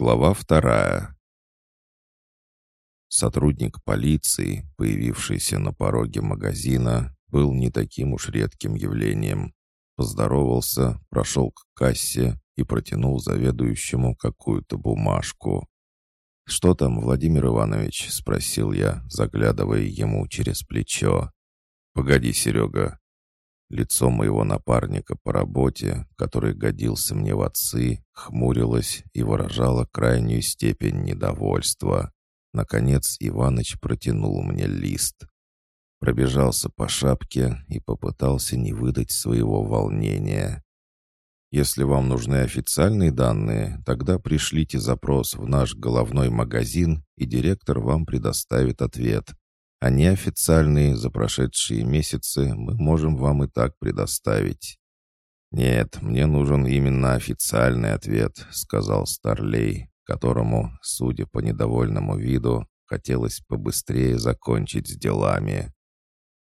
Глава вторая. Сотрудник полиции, появившийся на пороге магазина, был не таким уж редким явлением. Поздоровался, прошел к кассе и протянул заведующему какую-то бумажку. «Что там, Владимир Иванович?» — спросил я, заглядывая ему через плечо. «Погоди, Серега, Лицо моего напарника по работе, который годился мне в отцы, хмурилось и выражало крайнюю степень недовольства. Наконец Иваныч протянул мне лист. Пробежался по шапке и попытался не выдать своего волнения. «Если вам нужны официальные данные, тогда пришлите запрос в наш головной магазин, и директор вам предоставит ответ», а неофициальные за прошедшие месяцы мы можем вам и так предоставить». «Нет, мне нужен именно официальный ответ», — сказал Старлей, которому, судя по недовольному виду, хотелось побыстрее закончить с делами.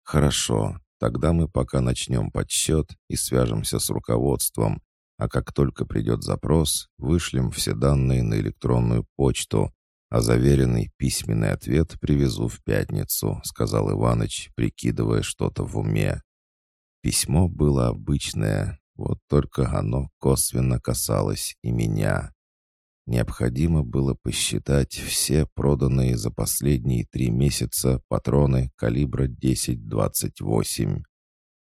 «Хорошо, тогда мы пока начнем подсчет и свяжемся с руководством, а как только придет запрос, вышлем все данные на электронную почту, а заверенный письменный ответ привезу в пятницу», — сказал Иваныч, прикидывая что-то в уме. Письмо было обычное, вот только оно косвенно касалось и меня. Необходимо было посчитать все проданные за последние три месяца патроны калибра 10-28.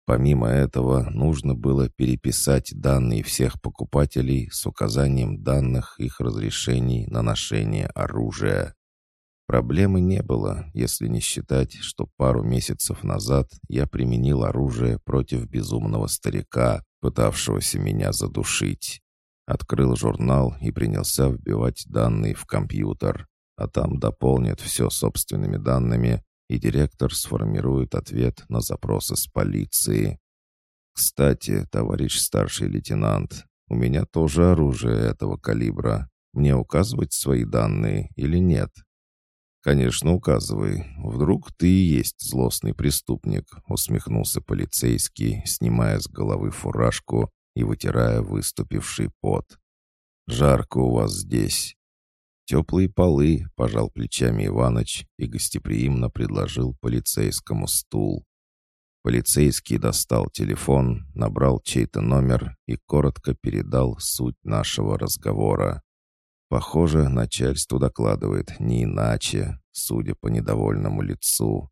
Помимо этого, нужно было переписать данные всех покупателей с указанием данных их разрешений на ношение оружия. Проблемы не было, если не считать, что пару месяцев назад я применил оружие против безумного старика, пытавшегося меня задушить. Открыл журнал и принялся вбивать данные в компьютер, а там дополнят все собственными данными и директор сформирует ответ на запросы с полиции. «Кстати, товарищ старший лейтенант, у меня тоже оружие этого калибра. Мне указывать свои данные или нет?» «Конечно, указывай. Вдруг ты и есть злостный преступник», — усмехнулся полицейский, снимая с головы фуражку и вытирая выступивший пот. «Жарко у вас здесь. «Теплые полы», — пожал плечами Иваныч и гостеприимно предложил полицейскому стул. Полицейский достал телефон, набрал чей-то номер и коротко передал суть нашего разговора. Похоже, начальство докладывает не иначе, судя по недовольному лицу.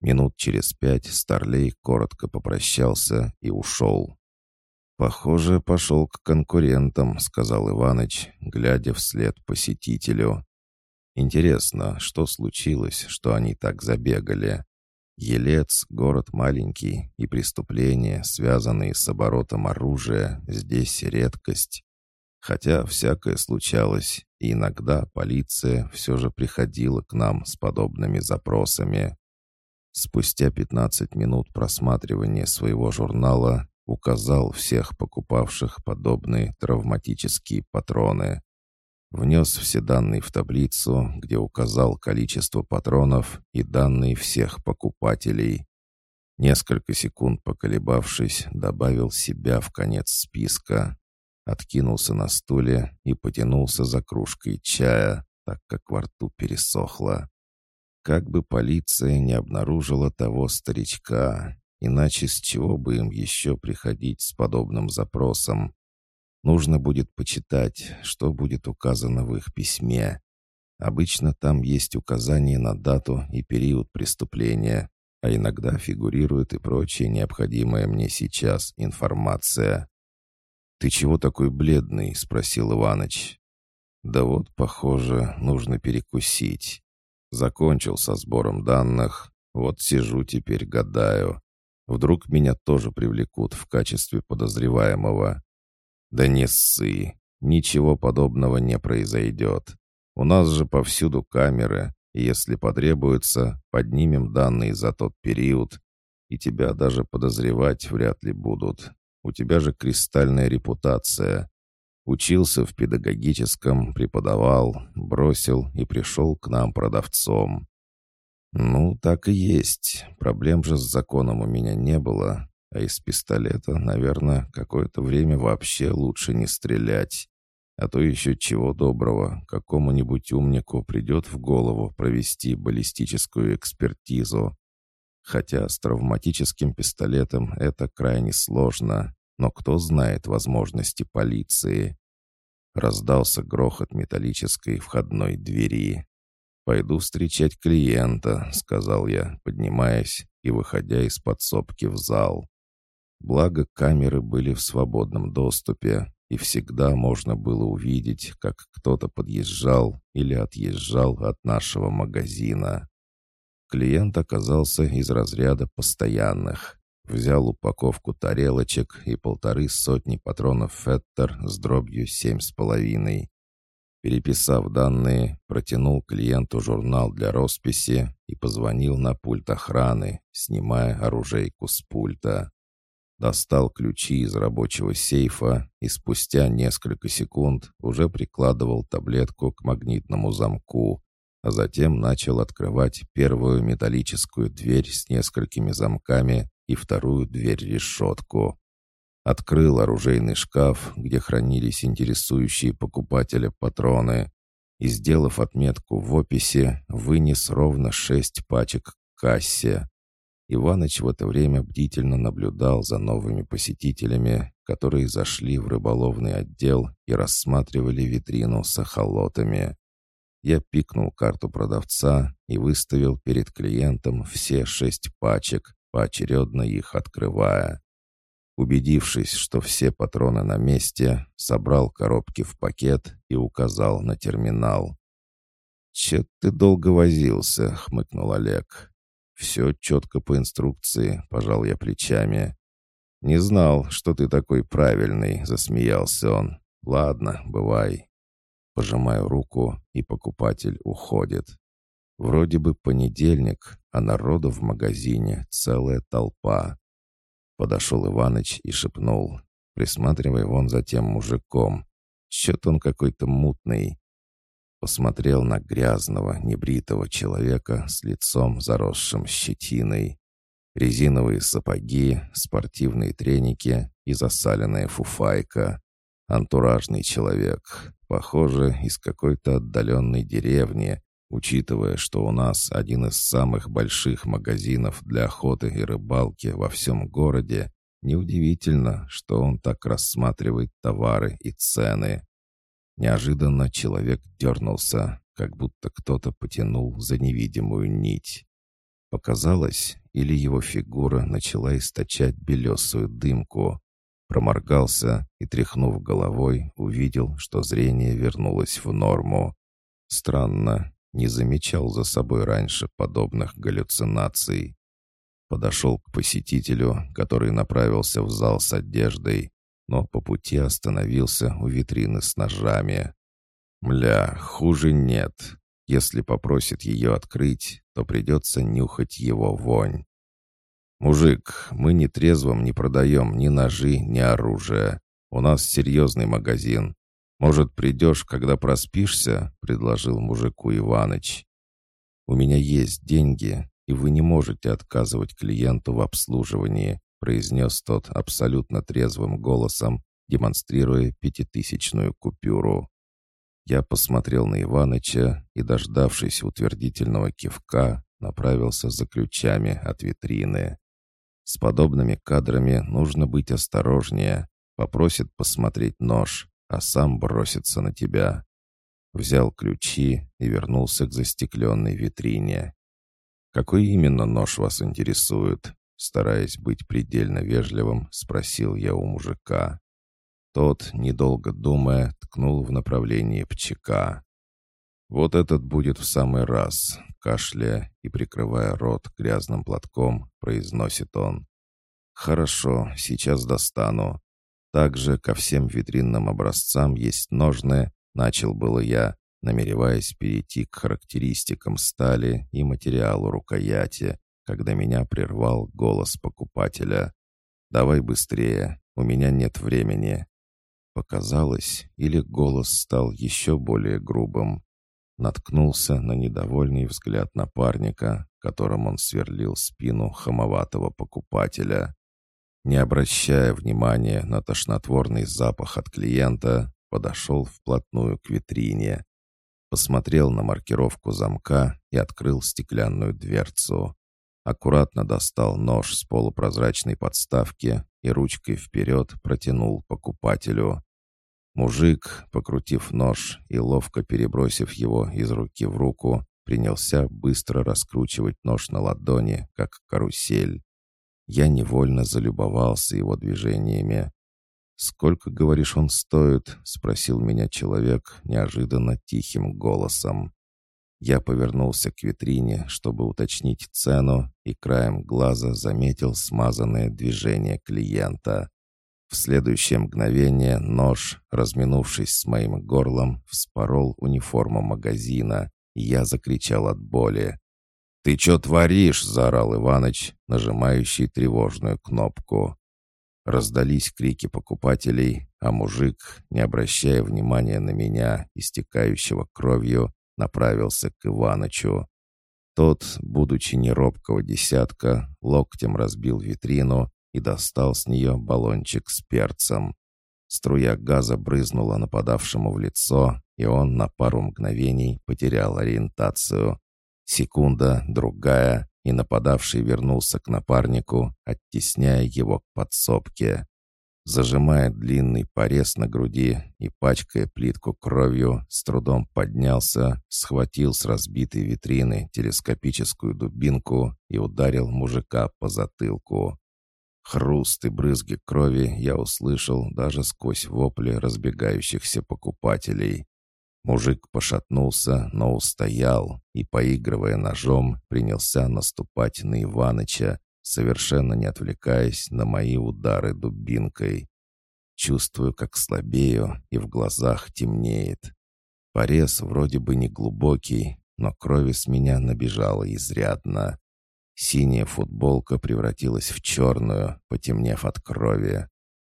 Минут через пять Старлей коротко попрощался и ушел. «Похоже, пошел к конкурентам», — сказал Иваныч, глядя вслед посетителю. «Интересно, что случилось, что они так забегали?» Елец — город маленький, и преступления, связанные с оборотом оружия, здесь редкость. Хотя всякое случалось, и иногда полиция все же приходила к нам с подобными запросами. Спустя 15 минут просматривания своего журнала указал всех покупавших подобные травматические патроны. Внес все данные в таблицу, где указал количество патронов и данные всех покупателей. Несколько секунд поколебавшись, добавил себя в конец списка. Откинулся на стуле и потянулся за кружкой чая, так как во рту пересохло. Как бы полиция не обнаружила того старичка, Иначе с чего бы им еще приходить с подобным запросом? Нужно будет почитать, что будет указано в их письме. Обычно там есть указание на дату и период преступления, а иногда фигурирует и прочая необходимая мне сейчас информация. «Ты чего такой бледный?» — спросил Иваныч. «Да вот, похоже, нужно перекусить. Закончил со сбором данных, вот сижу теперь гадаю, Вдруг меня тоже привлекут в качестве подозреваемого. Да не ссы. Ничего подобного не произойдет. У нас же повсюду камеры, и если потребуется, поднимем данные за тот период, и тебя даже подозревать вряд ли будут. У тебя же кристальная репутация. Учился в педагогическом, преподавал, бросил и пришел к нам продавцом. «Ну, так и есть. Проблем же с законом у меня не было. А из пистолета, наверное, какое-то время вообще лучше не стрелять. А то еще чего доброго, какому-нибудь умнику придет в голову провести баллистическую экспертизу. Хотя с травматическим пистолетом это крайне сложно, но кто знает возможности полиции. Раздался грохот металлической входной двери. «Пойду встречать клиента», — сказал я, поднимаясь и выходя из подсобки в зал. Благо камеры были в свободном доступе, и всегда можно было увидеть, как кто-то подъезжал или отъезжал от нашего магазина. Клиент оказался из разряда постоянных. Взял упаковку тарелочек и полторы сотни патронов «Феттер» с дробью семь с половиной. Переписав данные, протянул клиенту журнал для росписи и позвонил на пульт охраны, снимая оружейку с пульта достал ключи из рабочего сейфа и спустя несколько секунд уже прикладывал таблетку к магнитному замку, а затем начал открывать первую металлическую дверь с несколькими замками и вторую дверь-решетку. Открыл оружейный шкаф, где хранились интересующие покупателя патроны, и, сделав отметку в описи, вынес ровно шесть пачек к кассе. Иваныч в это время бдительно наблюдал за новыми посетителями, которые зашли в рыболовный отдел и рассматривали витрину с охолотами. Я пикнул карту продавца и выставил перед клиентом все шесть пачек, поочередно их открывая. Убедившись, что все патроны на месте, собрал коробки в пакет и указал на терминал. «Че ты долго возился?» — хмыкнул Олег. «Все четко по инструкции», — пожал я плечами. «Не знал, что ты такой правильный», — засмеялся он. «Ладно, бывай». Пожимаю руку, и покупатель уходит. Вроде бы понедельник, а народу в магазине целая толпа. Подошел Иваныч и шепнул. «Присматривай вон за тем мужиком. Чё-то он какой-то мутный посмотрел на грязного, небритого человека с лицом заросшим щетиной. Резиновые сапоги, спортивные треники и засаленная фуфайка. Антуражный человек, похоже, из какой-то отдаленной деревни, учитывая, что у нас один из самых больших магазинов для охоты и рыбалки во всем городе, неудивительно, что он так рассматривает товары и цены. Неожиданно человек дернулся, как будто кто-то потянул за невидимую нить. Показалось, или его фигура начала источать белесую дымку. Проморгался и, тряхнув головой, увидел, что зрение вернулось в норму. Странно, не замечал за собой раньше подобных галлюцинаций. Подошел к посетителю, который направился в зал с одеждой, но по пути остановился у витрины с ножами. Мля, хуже нет. Если попросит ее открыть, то придется нюхать его вонь. «Мужик, мы ни трезвым не продаем ни ножи, ни оружие. У нас серьезный магазин. Может, придешь, когда проспишься?» — предложил мужику Иваныч. «У меня есть деньги, и вы не можете отказывать клиенту в обслуживании произнес тот абсолютно трезвым голосом, демонстрируя пятитысячную купюру. Я посмотрел на Иваныча и, дождавшись утвердительного кивка, направился за ключами от витрины. С подобными кадрами нужно быть осторожнее. Попросит посмотреть нож, а сам бросится на тебя. Взял ключи и вернулся к застекленной витрине. «Какой именно нож вас интересует?» Стараясь быть предельно вежливым, спросил я у мужика. Тот, недолго думая, ткнул в направлении пчека. «Вот этот будет в самый раз», — кашляя и прикрывая рот грязным платком, произносит он. «Хорошо, сейчас достану. Также ко всем витринным образцам есть ножны», — начал было я, намереваясь перейти к характеристикам стали и материалу рукояти, когда меня прервал голос покупателя. «Давай быстрее, у меня нет времени». Показалось, или голос стал еще более грубым. Наткнулся на недовольный взгляд напарника, которым он сверлил спину хамоватого покупателя. Не обращая внимания на тошнотворный запах от клиента, подошел вплотную к витрине. Посмотрел на маркировку замка и открыл стеклянную дверцу. Аккуратно достал нож с полупрозрачной подставки и ручкой вперед протянул покупателю. Мужик, покрутив нож и ловко перебросив его из руки в руку, принялся быстро раскручивать нож на ладони, как карусель. Я невольно залюбовался его движениями. «Сколько, говоришь, он стоит?» — спросил меня человек неожиданно тихим голосом. Я повернулся к витрине, чтобы уточнить цену, и краем глаза заметил смазанное движение клиента. В следующее мгновение нож, разминувшись с моим горлом, вспорол униформу магазина, и я закричал от боли. «Ты что творишь?» — заорал Иваныч, нажимающий тревожную кнопку. Раздались крики покупателей, а мужик, не обращая внимания на меня, истекающего кровью, направился к Иванычу. Тот, будучи неробкого десятка, локтем разбил витрину и достал с нее баллончик с перцем. Струя газа брызнула нападавшему в лицо, и он на пару мгновений потерял ориентацию. Секунда, другая, и нападавший вернулся к напарнику, оттесняя его к подсобке. Зажимая длинный порез на груди и пачкая плитку кровью, с трудом поднялся, схватил с разбитой витрины телескопическую дубинку и ударил мужика по затылку. Хруст и брызги крови я услышал даже сквозь вопли разбегающихся покупателей. Мужик пошатнулся, но устоял и, поигрывая ножом, принялся наступать на Иваныча, совершенно не отвлекаясь на мои удары дубинкой. Чувствую, как слабею, и в глазах темнеет. Порез вроде бы не глубокий, но крови с меня набежало изрядно. Синяя футболка превратилась в черную, потемнев от крови.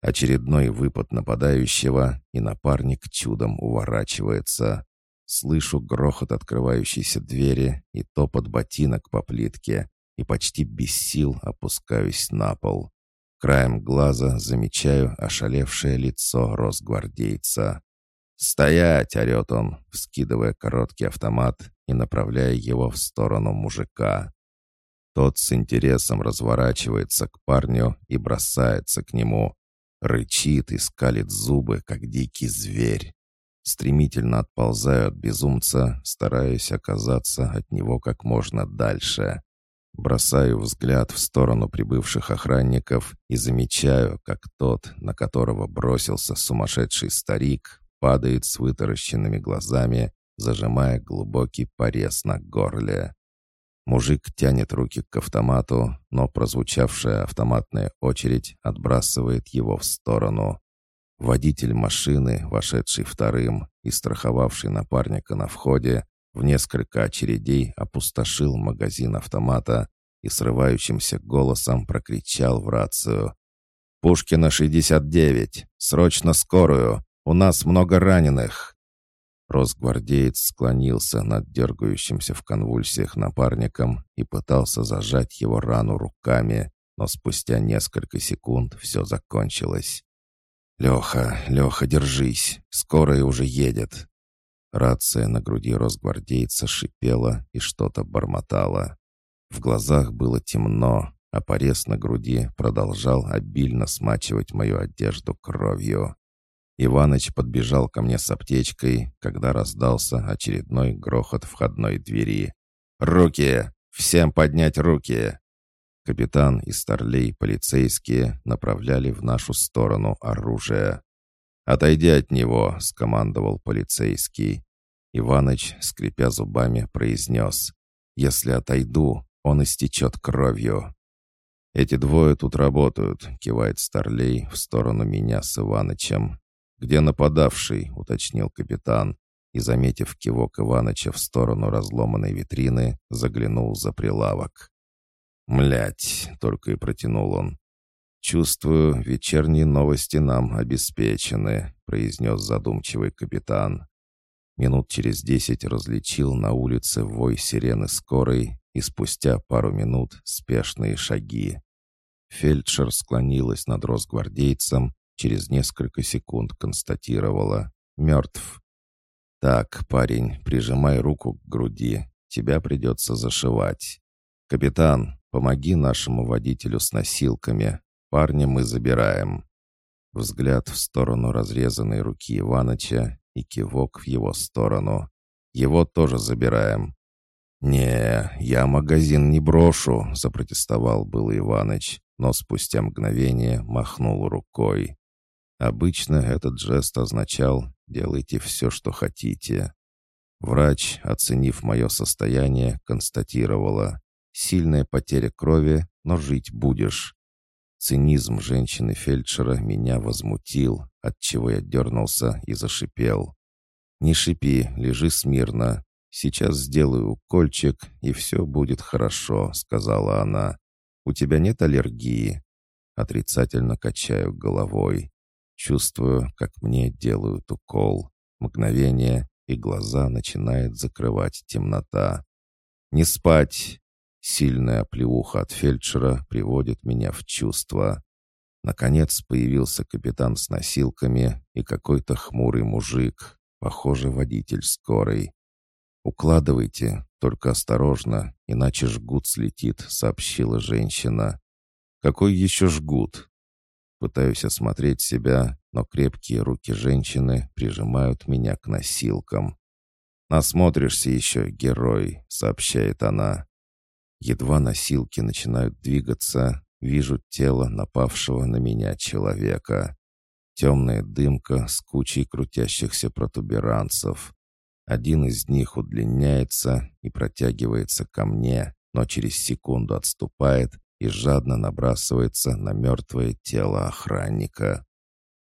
Очередной выпад нападающего, и напарник чудом уворачивается. Слышу грохот открывающейся двери и топот ботинок по плитке, и почти без сил опускаюсь на пол. Краем глаза замечаю ошалевшее лицо росгвардейца. «Стоять!» — орет он, вскидывая короткий автомат и направляя его в сторону мужика. Тот с интересом разворачивается к парню и бросается к нему, Рычит и скалит зубы, как дикий зверь. Стремительно отползаю от безумца, стараясь оказаться от него как можно дальше. Бросаю взгляд в сторону прибывших охранников и замечаю, как тот, на которого бросился сумасшедший старик, падает с вытаращенными глазами, зажимая глубокий порез на горле. Мужик тянет руки к автомату, но прозвучавшая автоматная очередь отбрасывает его в сторону. Водитель машины, вошедший вторым и страховавший напарника на входе, в несколько очередей опустошил магазин автомата и срывающимся голосом прокричал в рацию. «Пушкина, 69! Срочно скорую! У нас много раненых!» Росгвардеец склонился над дергающимся в конвульсиях напарником и пытался зажать его рану руками, но спустя несколько секунд все закончилось. «Леха, Леха, держись! Скорая уже едет!» Рация на груди росгвардейца шипела и что-то бормотала. В глазах было темно, а порез на груди продолжал обильно смачивать мою одежду кровью. Иваныч подбежал ко мне с аптечкой, когда раздался очередной грохот входной двери. «Руки! Всем поднять руки!» Капитан и старлей полицейские направляли в нашу сторону оружие. «Отойди от него!» — скомандовал полицейский. Иваныч, скрипя зубами, произнес. «Если отойду, он истечет кровью». «Эти двое тут работают», — кивает Старлей в сторону меня с Иванычем. «Где нападавший?» — уточнил капитан, и, заметив кивок Иваныча в сторону разломанной витрины, заглянул за прилавок. «Млять!» — только и протянул он. «Чувствую, вечерние новости нам обеспечены», — произнес задумчивый капитан. Минут через десять различил на улице вой сирены скорой и спустя пару минут спешные шаги. Фельдшер склонилась над росгвардейцем через несколько секунд констатировала мертв. Так, парень, прижимай руку к груди. Тебя придется зашивать. Капитан, помоги нашему водителю с носилками. Парня мы забираем. Взгляд в сторону разрезанной руки Иваныча и кивок в его сторону. Его тоже забираем. «Не, я магазин не брошу», — запротестовал был Иваныч, но спустя мгновение махнул рукой. Обычно этот жест означал «делайте все, что хотите». Врач, оценив мое состояние, констатировала «сильная потеря крови, но жить будешь». Цинизм женщины-фельдшера меня возмутил, отчего я дернулся и зашипел. «Не шипи, лежи смирно. Сейчас сделаю укольчик, и все будет хорошо», — сказала она. «У тебя нет аллергии?» Отрицательно качаю головой. Чувствую, как мне делают укол. Мгновение, и глаза начинает закрывать темнота. «Не спать!» Сильная плеуха от фельдшера приводит меня в чувство. Наконец появился капитан с носилками и какой-то хмурый мужик, похоже, водитель скорой. «Укладывайте, только осторожно, иначе жгут слетит», — сообщила женщина. «Какой еще жгут?» Пытаюсь осмотреть себя, но крепкие руки женщины прижимают меня к носилкам. «Насмотришься еще, герой», — сообщает она. Едва носилки начинают двигаться, вижу тело напавшего на меня человека. Темная дымка с кучей крутящихся протуберанцев. Один из них удлиняется и протягивается ко мне, но через секунду отступает и жадно набрасывается на мертвое тело охранника.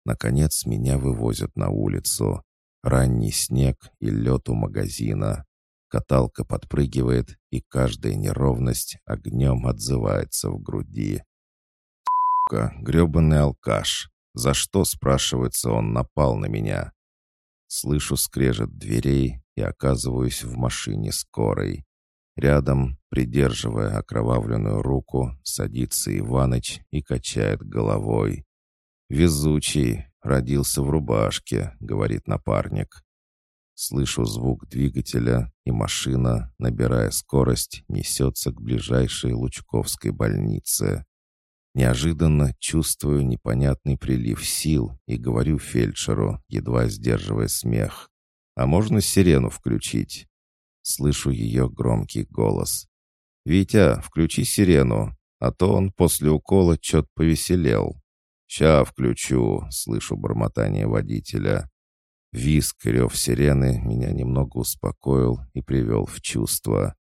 Наконец меня вывозят на улицу. Ранний снег и лед у магазина. Каталка подпрыгивает, и каждая неровность огнем отзывается в груди. «Сука, гребаный алкаш! За что, спрашивается, он напал на меня?» Слышу скрежет дверей и оказываюсь в машине скорой. Рядом, придерживая окровавленную руку, садится Иваныч и качает головой. «Везучий, родился в рубашке», — говорит напарник. Слышу звук двигателя, и машина, набирая скорость, несется к ближайшей Лучковской больнице. Неожиданно чувствую непонятный прилив сил и говорю фельдшеру, едва сдерживая смех. «А можно сирену включить?» Слышу ее громкий голос. «Витя, включи сирену, а то он после укола чет повеселел». «Ща включу», — слышу бормотание водителя. Виск и рев сирены меня немного успокоил и привел в чувство.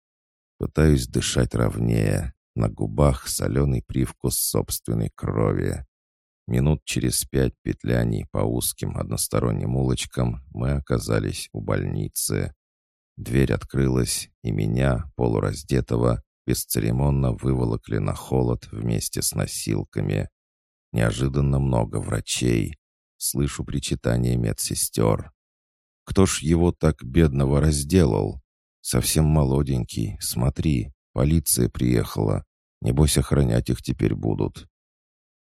Пытаюсь дышать ровнее. На губах соленый привкус собственной крови. Минут через пять петляний по узким односторонним улочкам мы оказались у больницы. Дверь открылась, и меня, полураздетого, бесцеремонно выволокли на холод вместе с носилками. Неожиданно много врачей. Слышу причитание медсестер. Кто ж его так бедного разделал? Совсем молоденький, смотри, полиция приехала. Небось, охранять их теперь будут.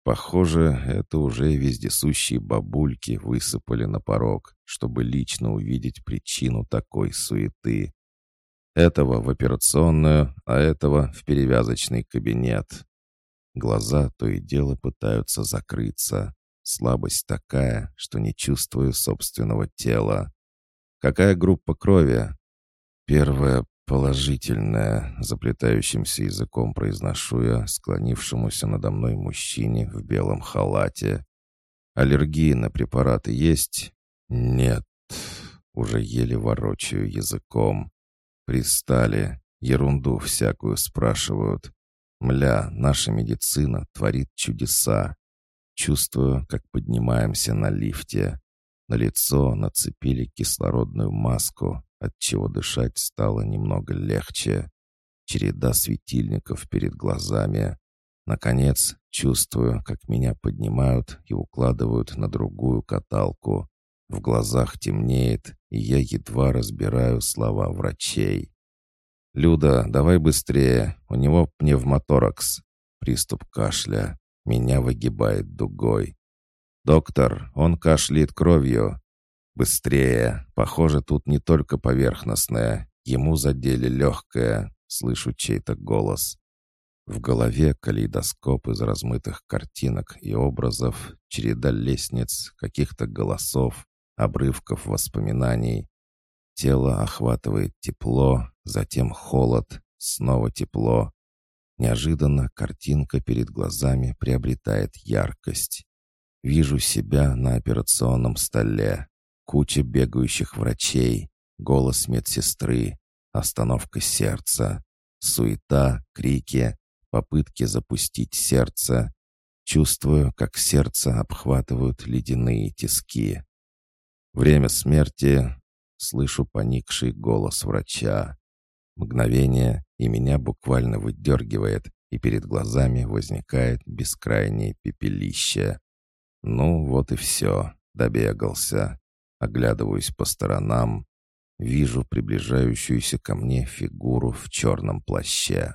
Похоже, это уже вездесущие бабульки высыпали на порог, чтобы лично увидеть причину такой суеты. Этого в операционную, а этого в перевязочный кабинет. Глаза то и дело пытаются закрыться. Слабость такая, что не чувствую собственного тела. Какая группа крови? Первая «Положительное», — заплетающимся языком произношу я склонившемуся надо мной мужчине в белом халате. «Аллергии на препараты есть?» «Нет», — уже еле ворочаю языком. «Пристали, ерунду всякую спрашивают. Мля, наша медицина творит чудеса. Чувствую, как поднимаемся на лифте. На лицо нацепили кислородную маску, отчего дышать стало немного легче. Череда светильников перед глазами. Наконец, чувствую, как меня поднимают и укладывают на другую каталку. В глазах темнеет, и я едва разбираю слова врачей. «Люда, давай быстрее, у него пневмоторакс». Приступ кашля. Меня выгибает дугой. «Доктор, он кашляет кровью». «Быстрее! Похоже, тут не только поверхностное. Ему задели легкое!» — слышу чей-то голос. В голове калейдоскоп из размытых картинок и образов, череда лестниц, каких-то голосов, обрывков воспоминаний. Тело охватывает тепло, затем холод, снова тепло. Неожиданно картинка перед глазами приобретает яркость. Вижу себя на операционном столе. Куча бегающих врачей, голос медсестры, остановка сердца, суета, крики, попытки запустить сердце. Чувствую, как сердце обхватывают ледяные тиски. Время смерти. Слышу поникший голос врача. Мгновение, и меня буквально выдергивает, и перед глазами возникает бескрайнее пепелище. Ну, вот и все. Добегался. Оглядываюсь по сторонам. Вижу приближающуюся ко мне фигуру в черном плаще.